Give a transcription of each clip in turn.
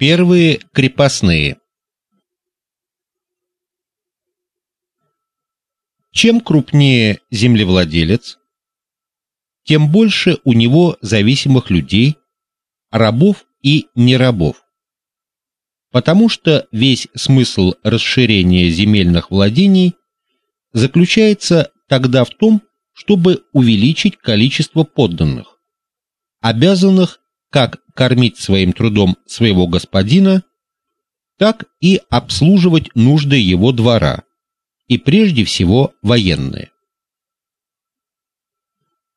Первые крепостные. Чем крупнее землевладелец, тем больше у него зависимых людей, рабов и нерабов. Потому что весь смысл расширения земельных владений заключается тогда в том, чтобы увеличить количество подданных, обязанных как кормить своим трудом своего господина, так и обслуживать нужды его двора, и прежде всего военные.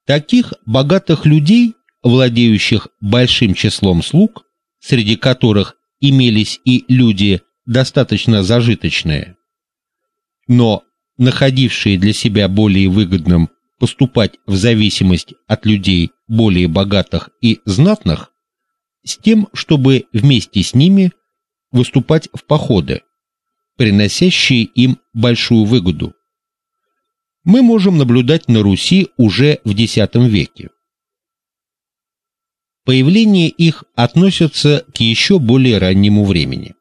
Таких богатых людей, владеющих большим числом слуг, среди которых имелись и люди достаточно зажиточные, но находившие для себя более выгодным поступать в зависимость от людей более богатых и знатных, с тем, чтобы вместе с ними выступать в походы, приносящие им большую выгоду. Мы можем наблюдать на Руси уже в X веке. Появление их относится к еще более раннему времени.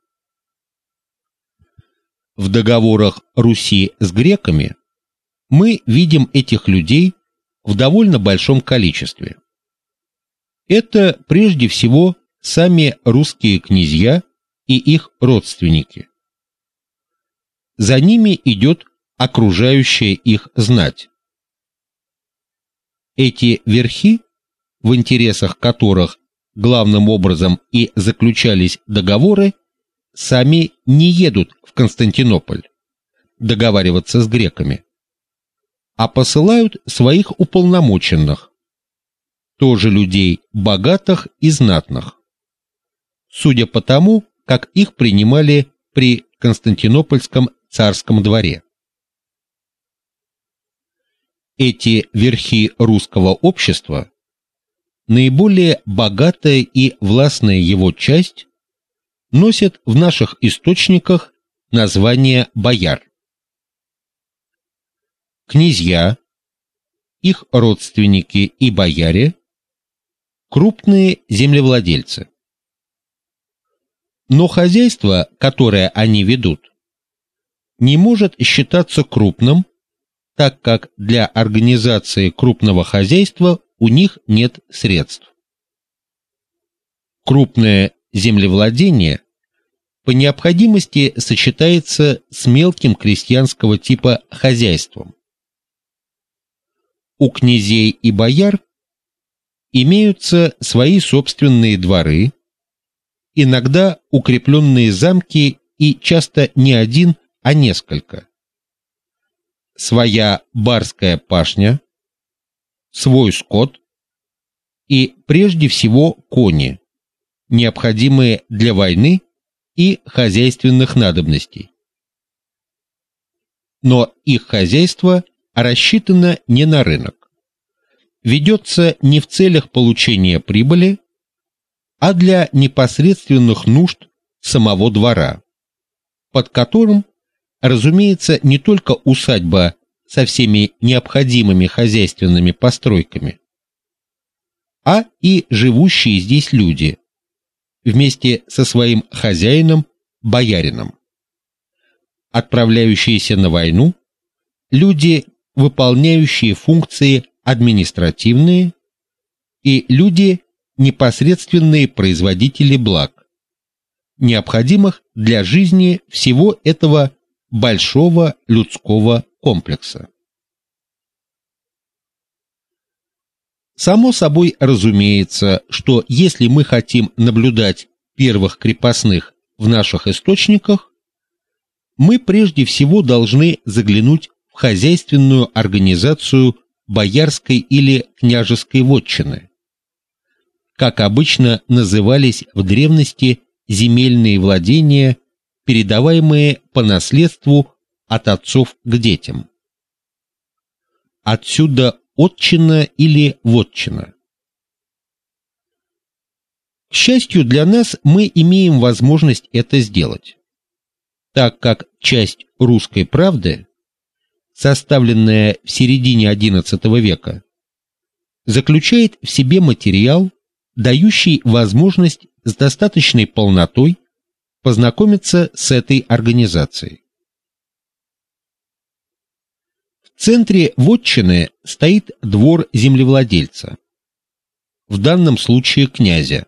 В договорах Руси с греками мы видим этих людей в довольно большом количестве. Это прежде всего сами русские князья и их родственники. За ними идет окружающая их знать. Эти верхи, в интересах которых главным образом и заключались договоры, сами не едут в Константинополь договариваться с греками, а посылают своих уполномоченных, тоже людей богатых и знатных. Судя по тому, как их принимали при Константинопольском царском дворе. Эти верхи русского общества, наиболее богатая и властная его часть, носят в наших источниках название бояр. Князья, их родственники и бояре крупные землевладельцы. Но хозяйство, которое они ведут, не может считаться крупным, так как для организации крупного хозяйства у них нет средств. Крупное землевладение по необходимости сочетается с мелким крестьянского типа хозяйством. У князей и бояр имеются свои собственные дворы, иногда укрепленные замки и часто не один, а несколько. Своя барская пашня, свой скот и прежде всего кони, необходимые для войны и хозяйственных надобностей. Но их хозяйство рассчитано не на рынок ведется не в целях получения прибыли, а для непосредственных нужд самого двора, под которым, разумеется, не только усадьба со всеми необходимыми хозяйственными постройками, а и живущие здесь люди вместе со своим хозяином, боярином. Отправляющиеся на войну люди, выполняющие функции административные и люди непосредственные производители благ, необходимых для жизни всего этого большого людского комплекса. Само собой разумеется, что если мы хотим наблюдать первых крепостных в наших источниках, мы прежде всего должны заглянуть в хозяйственную организацию боярской или княжеской вотчины. Как обычно назывались в древности земельные владения, передаваемые по наследству от отцов к детям. Отсюда отчина или вотчина. К счастью для нас, мы имеем возможность это сделать, так как часть русской правды составленная в середине XI века, заключает в себе материал, дающий возможность с достаточной полнотой познакомиться с этой организацией. В центре вотчины стоит двор землевладельца, в данном случае князя,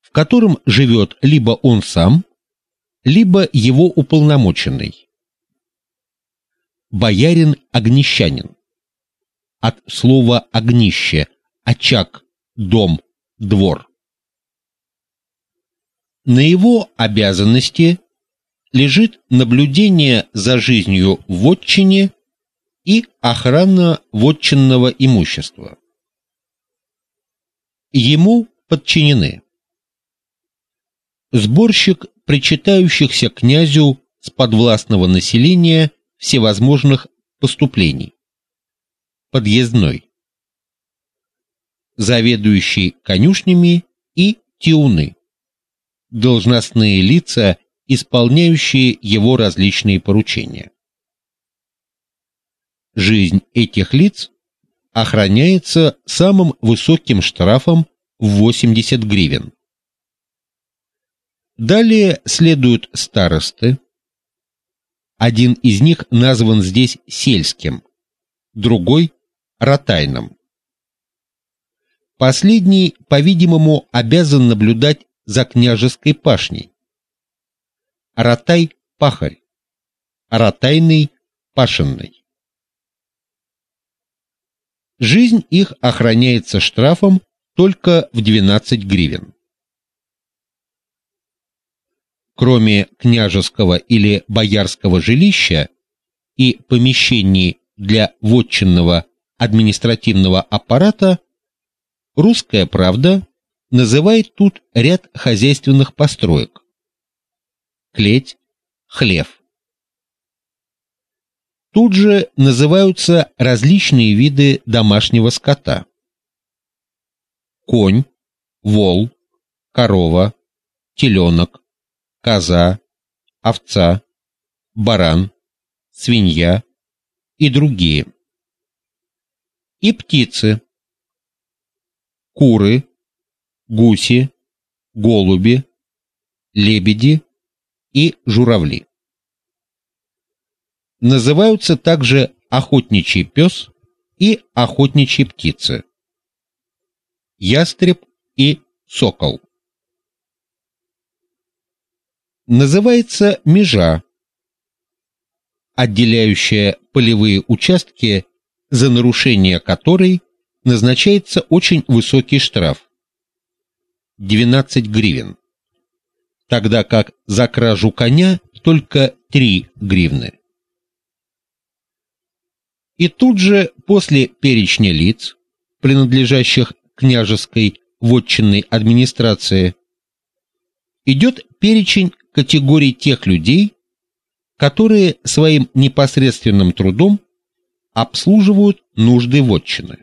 в котором живет либо он сам, либо его уполномоченный. Боярин-огнищанин. От слова огнище, очаг, дом, двор. На его обязанности лежит наблюдение за жизнью в вотчине и охрана вотчинного имущества. Ему подчинены сборщик причитающихся князю с подвластного населения всевозможных поступлений, подъездной, заведующий конюшнями и тиуны, должностные лица, исполняющие его различные поручения. Жизнь этих лиц охраняется самым высоким штрафом в 80 гривен. Далее следуют старосты. Один из них назван здесь сельским, другой ротайным. Последний, по-видимому, обязан наблюдать за княжеской пашней. Ротай пахарь, ротайный пашенный. Жизнь их охраняется штрафом только в 12 гривен. Кроме княжеского или боярского жилища и помещений для вотчинного административного аппарата, Русская правда называет тут ряд хозяйственных построек: клеть, хлев. Тут же называются различные виды домашнего скота: конь, вол, корова, теленок, коза, овца, баран, свинья и другие. И птицы: куры, гуси, голуби, лебеди и журавли. Называются также охотничий пес и охотничьи птицы. Ястреб и сокол. Называется межа, отделяющая полевые участки, за нарушение которой назначается очень высокий штраф 12 гривен, тогда как за кражу коня только 3 гривны. И тут же после перечня лиц, принадлежащих княжеской вотчинной администрации, идет перечень категорий тех людей, которые своим непосредственным трудом обслуживают нужды вотчины.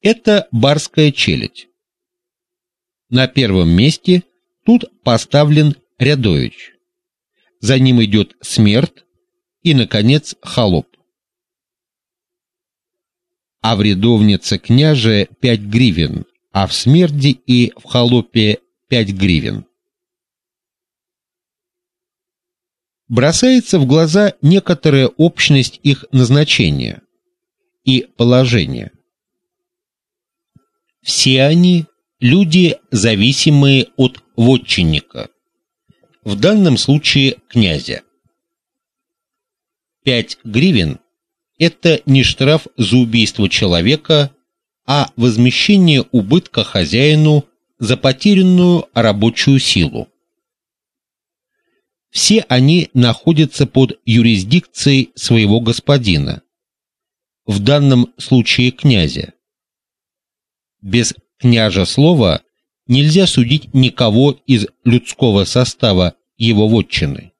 Это барская челядь. На первом месте тут поставлен рядович. За ним идет смерть и наконец холоп. А в рядовнице княже 5 гривен, а в смерди и в холопе 5 гривен. Бросается в глаза некоторая общность их назначения и положения. Все они люди, зависимые от вотчинника, в данном случае князя. 5 гривен это не штраф за убийство человека, а возмещение убытка хозяину за потерянную рабочую силу. Все они находятся под юрисдикцией своего господина, в данном случае князя. Без княжа слова нельзя судить никого из людского состава его вотчины.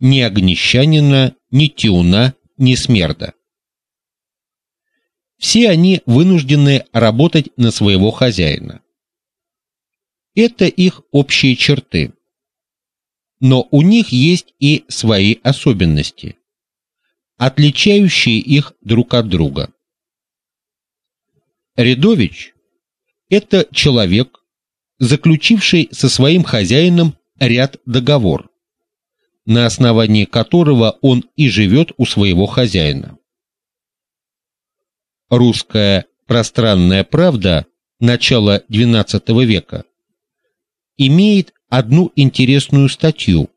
Ни огнещанина, ни тиуна, ни смерда. Все они вынуждены работать на своего хозяина. Это их общие черты. Но у них есть и свои особенности, отличающие их друг от друга. Рядович это человек, заключивший со своим хозяином ряд договор, на основании которого он и живет у своего хозяина. Русская пространная правда начала XII века имеет одну интересную статью,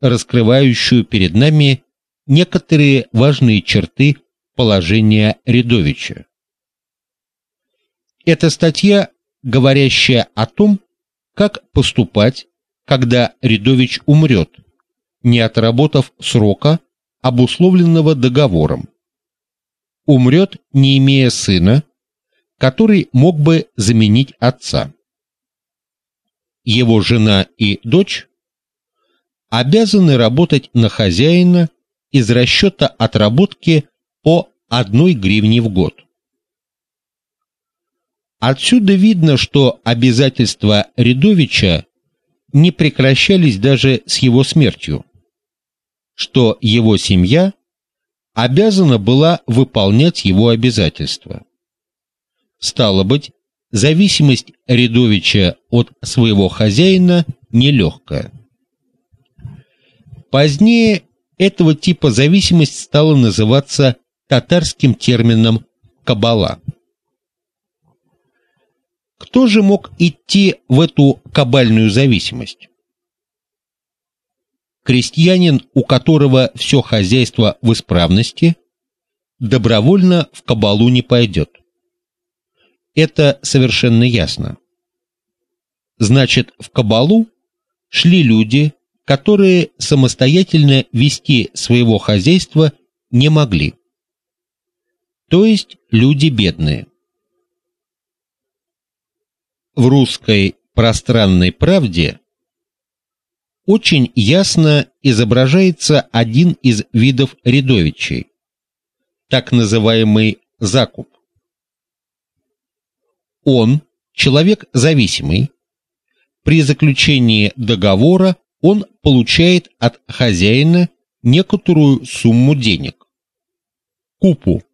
раскрывающую перед нами некоторые важные черты положения Рядовича. Это статья, говорящая о том, как поступать, когда Рядович умрет, не отработав срока, обусловленного договором. Умрет, не имея сына, который мог бы заменить отца. Его жена и дочь обязаны работать на хозяина из расчета отработки по одной гривне в год. Отсюда видно, что обязательства Рядовича не прекращались даже с его смертью, что его семья обязана была выполнять его обязательства. Стало быть, зависимость Рядовича от своего хозяина нелегкая. Позднее этого типа зависимость стала называться татарским термином кабала. Кто же мог идти в эту кабальную зависимость? Крестьянин, у которого все хозяйство в исправности, добровольно в кабалу не пойдет. Это совершенно ясно. Значит, в кабалу шли люди, которые самостоятельно вести своего хозяйства не могли. То есть люди бедные. В русской пространной правде очень ясно изображается один из видов рядовичей, так называемый закуп. Он, человек зависимый, при заключении договора он получает от хозяина некоторую сумму денег. Купу.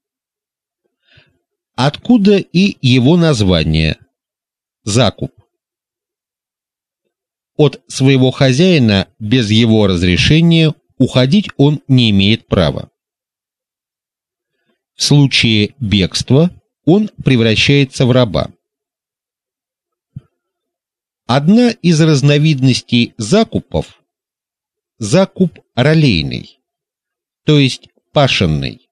Откуда и его название закуп. От своего хозяина без его разрешения уходить он не имеет права. В случае бегства он превращается в раба. Одна из разновидностей закупов закуп ролейный, то есть пашенный.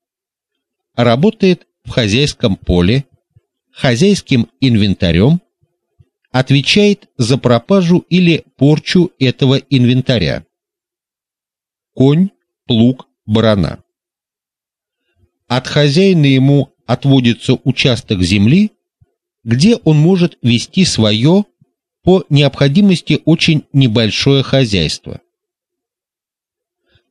Работает в хозяйском поле, хозяйским инвентарем, отвечает за пропажу или порчу этого инвентаря. Конь, плуг, барана. От хозяина ему отводится участок земли, где он может вести свое по необходимости очень небольшое хозяйство.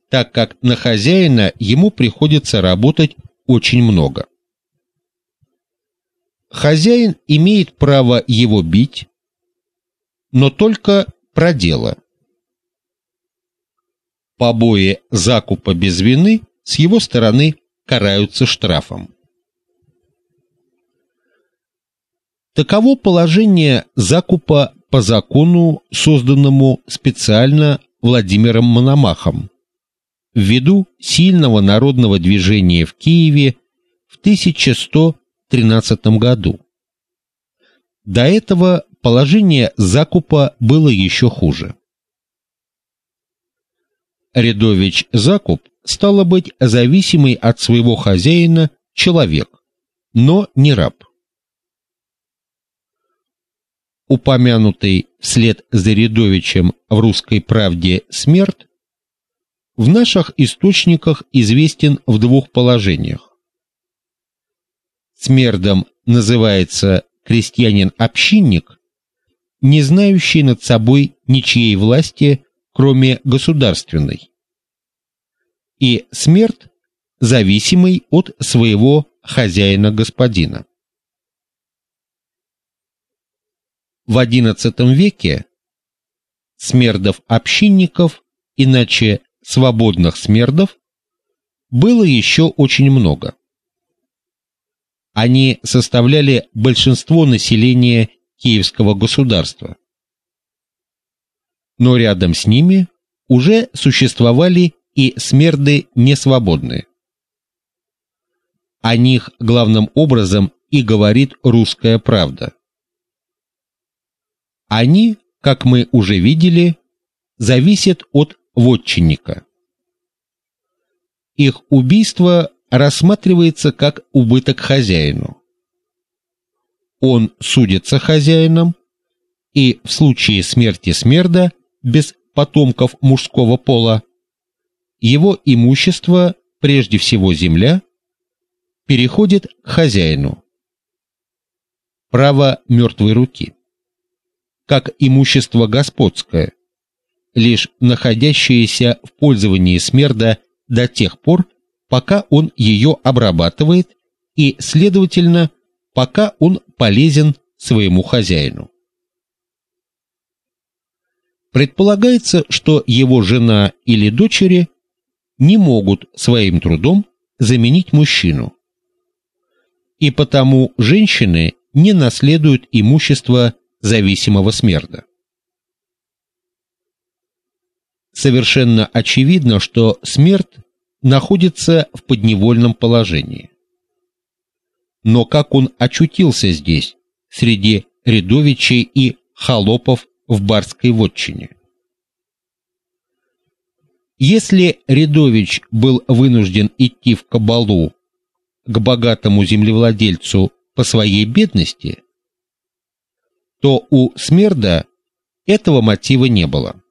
Так как на хозяина ему приходится работать очень много. Хозяин имеет право его бить, но только про дело. Побои закупа без вины с его стороны караются штрафом. Таково положение закупа по закону, созданному специально Владимиром Мономахом, ввиду сильного народного движения в Киеве в 1113 году. До этого положение закупа было еще хуже. Рядович закуп стало быть зависимый от своего хозяина человек, но не раб упомянутый вслед за Рядовичем в Русской правде смерть в наших источниках известен в двух положениях. Смердом называется крестьянин-общинник, не знающий над собой ничьей власти, кроме государственной. И смерть зависимый от своего хозяина-господина. В XI веке смердов-общинников, иначе свободных смердов, было еще очень много. Они составляли большинство населения Киевского государства. Но рядом с ними уже существовали и смерды несвободные. О них главным образом и говорит русская правда. Они, как мы уже видели, зависят от вотчинника. Их убийство рассматривается как убыток хозяину. Он судится хозяином, и в случае смерти смерда без потомков мужского пола его имущество, прежде всего земля, переходит к хозяину. Право мертвой руки. Как имущество господское, лишь находящееся в пользовании смерда до тех пор, пока он ее обрабатывает и, следовательно, пока он полезен своему хозяину. Предполагается, что его жена или дочери не могут своим трудом заменить мужчину, и потому женщины не наследуют имущество зависимого смерда. Совершенно очевидно, что смерть находится в подневольном положении. Но как он очутился здесь, среди рядовичей и холопов в барской вотчине? Если рядович был вынужден идти в кабалу к богатому землевладельцу по своей бедности, то у Смерда этого мотива не было.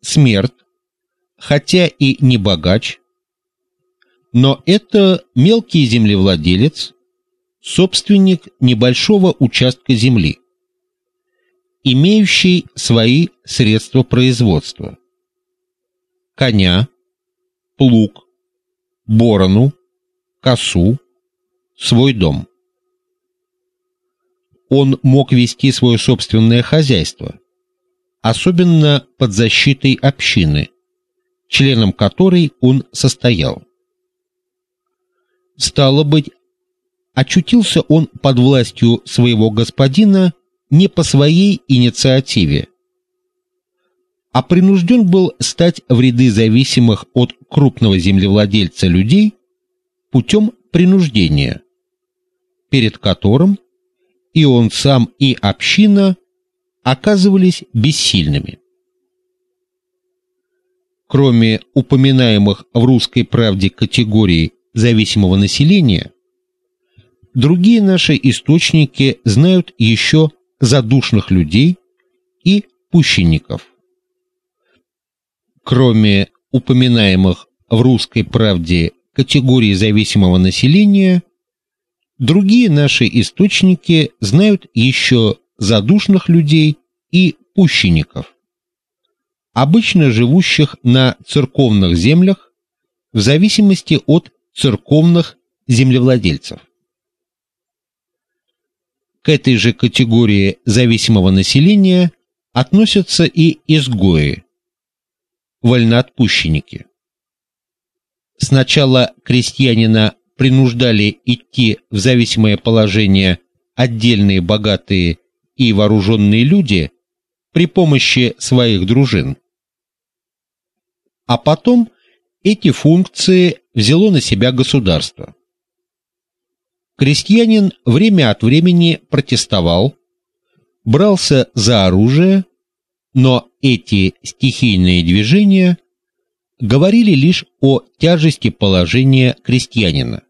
Смерть, хотя и не богач, но это мелкий землевладелец, собственник небольшого участка земли, имеющий свои средства производства: коня, плуг, борону, косу, свой дом. Он мог вести свое собственное хозяйство, особенно под защитой общины, членом которой он состоял. Стало быть, очутился он под властью своего господина не по своей инициативе, а принужден был стать в ряды зависимых от крупного землевладельца людей путем принуждения, перед которым и он сам, и община оказывались бессильными. Кроме упоминаемых в русской правде категорий зависимого населения, другие наши источники знают еще задушных людей и пущенников кроме упоминаемых в русской правде категорий зависимого населения, другие наши источники знают еще задушных людей и пущенников, обычно живущих на церковных землях в зависимости от церковных землевладельцев. К этой же категории зависимого населения относятся и изгои, вольноотпущенники. Сначала крестьянина принуждали идти в зависимое положение отдельные богатые и вооруженные люди при помощи своих дружин. А потом эти функции взяло на себя государство. Крестьянин время от времени протестовал, брался за оружие но эти стихийные движения говорили лишь о тяжести положения крестьянина,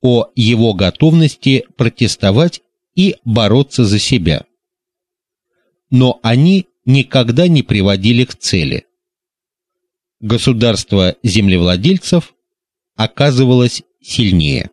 о его готовности протестовать и бороться за себя. Но они никогда не приводили к цели. Государство землевладельцев оказывалось сильнее.